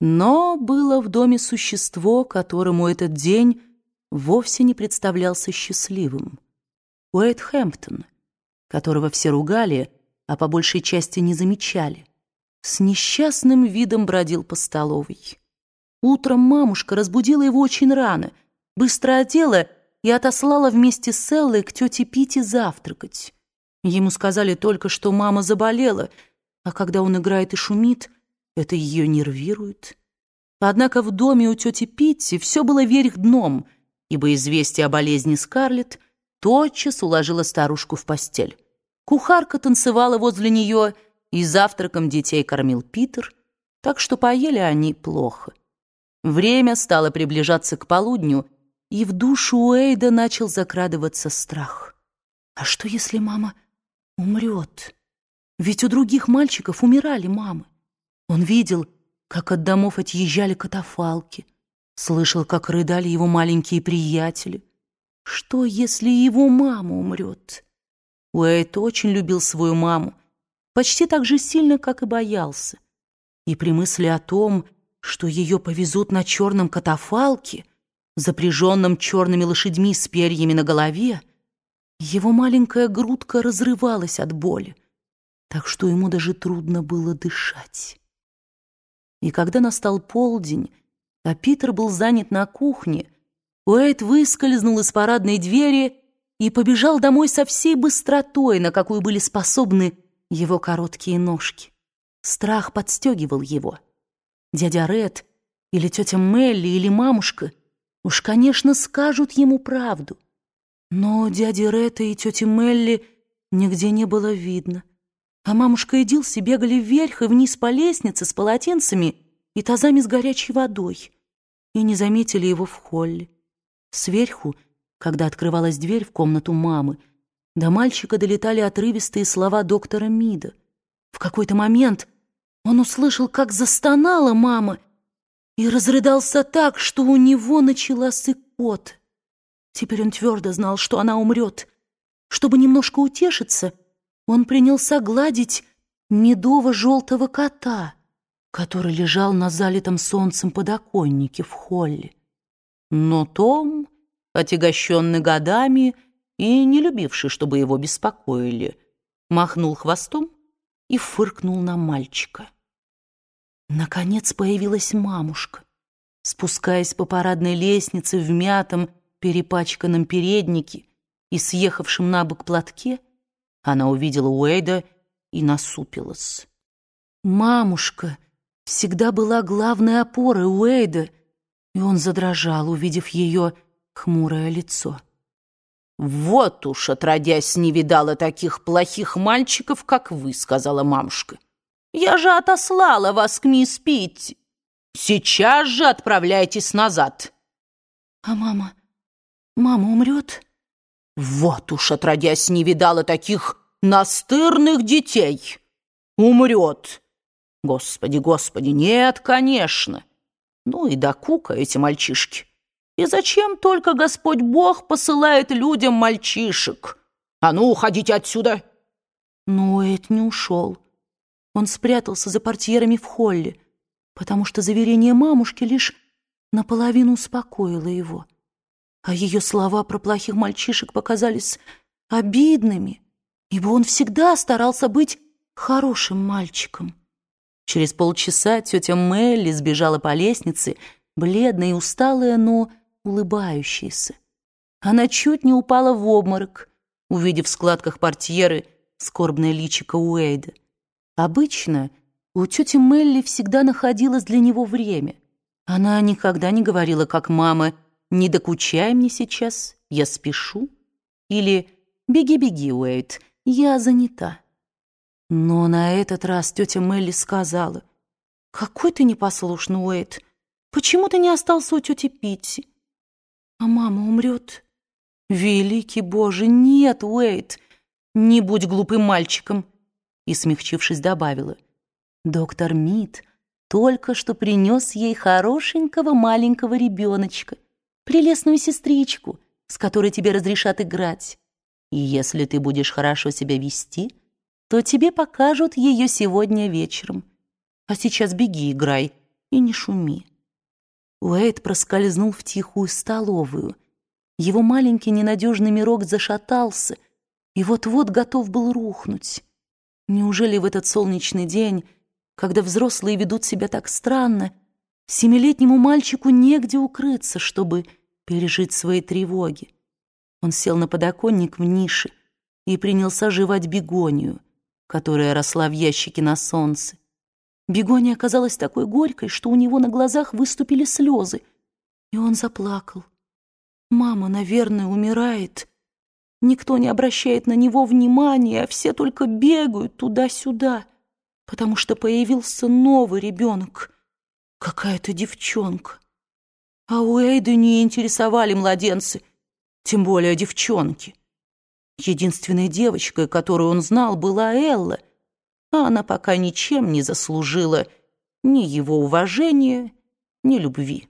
Но было в доме существо, которому этот день вовсе не представлялся счастливым. Уэйт Хэмптон, которого все ругали, а по большей части не замечали, с несчастным видом бродил по столовой. Утром мамушка разбудила его очень рано, быстро одела и отослала вместе с Эллой к тете Пите завтракать. Ему сказали только, что мама заболела, а когда он играет и шумит — это ее нервирует. Однако в доме у тети Питти все было вверх дном, ибо известие о болезни Скарлетт тотчас уложило старушку в постель. Кухарка танцевала возле нее, и завтраком детей кормил Питер, так что поели они плохо. Время стало приближаться к полудню, и в душу Уэйда начал закрадываться страх. А что, если мама умрет? Ведь у других мальчиков умирали мамы. Он видел, как от домов отъезжали катафалки, слышал, как рыдали его маленькие приятели. Что, если его мама умрет? Уэйт очень любил свою маму, почти так же сильно, как и боялся. И при мысли о том, что ее повезут на черном катафалке, запряженном черными лошадьми с перьями на голове, его маленькая грудка разрывалась от боли, так что ему даже трудно было дышать. И когда настал полдень, а Питер был занят на кухне, Уэйт выскользнул из парадной двери и побежал домой со всей быстротой, на какую были способны его короткие ножки. Страх подстегивал его. Дядя Ред или тетя Мелли или мамушка уж, конечно, скажут ему правду. Но дяди Ретта и тети Мелли нигде не было видно а мамушка и Дилси бегали вверх и вниз по лестнице с полотенцами и тазами с горячей водой и не заметили его в холле. Сверху, когда открывалась дверь в комнату мамы, до мальчика долетали отрывистые слова доктора Мида. В какой-то момент он услышал, как застонала мама, и разрыдался так, что у него началась икота. Теперь он твердо знал, что она умрет. Чтобы немножко утешиться — он принялся гладить медово-желтого кота, который лежал на залитом солнцем подоконнике в холле. Но Том, отягощенный годами и не любивший, чтобы его беспокоили, махнул хвостом и фыркнул на мальчика. Наконец появилась мамушка, спускаясь по парадной лестнице в мятом, перепачканном переднике и съехавшем на бок платке, она увидела Уэйда и насупилась. Мамушка всегда была главной опорой Уэйда, и он задрожал, увидев ее хмурое лицо. «Вот уж, отродясь, не видала таких плохих мальчиков, как вы», — сказала мамушка. «Я же отослала вас к мисс Питти. Сейчас же отправляйтесь назад». «А мама? Мама умрет?» Вот уж, отродясь, не видала таких настырных детей. Умрет. Господи, господи, нет, конечно. Ну и да кука эти мальчишки. И зачем только Господь Бог посылает людям мальчишек? А ну, уходите отсюда. Но Эд не ушел. Он спрятался за портьерами в холле, потому что заверение мамушки лишь наполовину успокоило его а ее слова про плохих мальчишек показались обидными, ибо он всегда старался быть хорошим мальчиком. Через полчаса тетя Мелли сбежала по лестнице, бледная и усталая, но улыбающаяся. Она чуть не упала в обморок, увидев в складках портьеры скорбное личико Уэйда. Обычно у тети Мелли всегда находилось для него время. Она никогда не говорила, как мама, «Не докучай мне сейчас, я спешу» или «Беги-беги, Уэйт, я занята». Но на этот раз тетя Мелли сказала, «Какой ты непослушный, Уэйт, почему ты не остался у тети Питти? А мама умрет?» «Великий Боже, нет, Уэйт, не будь глупым мальчиком!» И, смягчившись, добавила, «Доктор Мид только что принес ей хорошенького маленького ребеночка» прелестную сестричку, с которой тебе разрешат играть. И если ты будешь хорошо себя вести, то тебе покажут ее сегодня вечером. А сейчас беги, играй, и не шуми. Уэйд проскользнул в тихую столовую. Его маленький ненадежный мирок зашатался и вот-вот готов был рухнуть. Неужели в этот солнечный день, когда взрослые ведут себя так странно, семилетнему мальчику негде укрыться, чтобы пережить свои тревоги? Он сел на подоконник в нише и принялся жевать бегонию, которая росла в ящике на солнце. Бегония оказалась такой горькой, что у него на глазах выступили слезы, и он заплакал. Мама, наверное, умирает. Никто не обращает на него внимания, а все только бегают туда-сюда, потому что появился новый ребенок, какая-то девчонка. А у Эйды не интересовали младенцы, тем более девчонки. Единственной девочкой, которую он знал, была Элла, а она пока ничем не заслужила ни его уважения, ни любви.